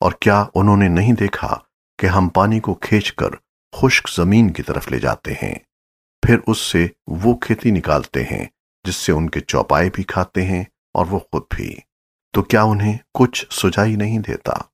और क्या उन्होंने नहीं देखा कि हम पानी को खींचकर खुश्क ज़मीन की तरफ़ ले जाते हैं? फिर उससे वो खेती निकालते हैं, जिससे उनके चौपाए भी खाते हैं और वो खुद भी। तो क्या उन्हें कुछ सुझाई नहीं देता?